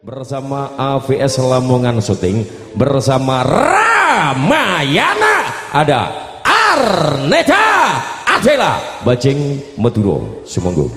bersama AVS Lamongan Syuting bersama Ramayana ada Arneta Adela. Bajeng Maduro Sumonggo